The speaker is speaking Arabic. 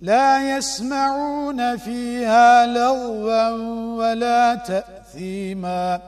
لا يسمعون فيها لغوا ولا تأثيما.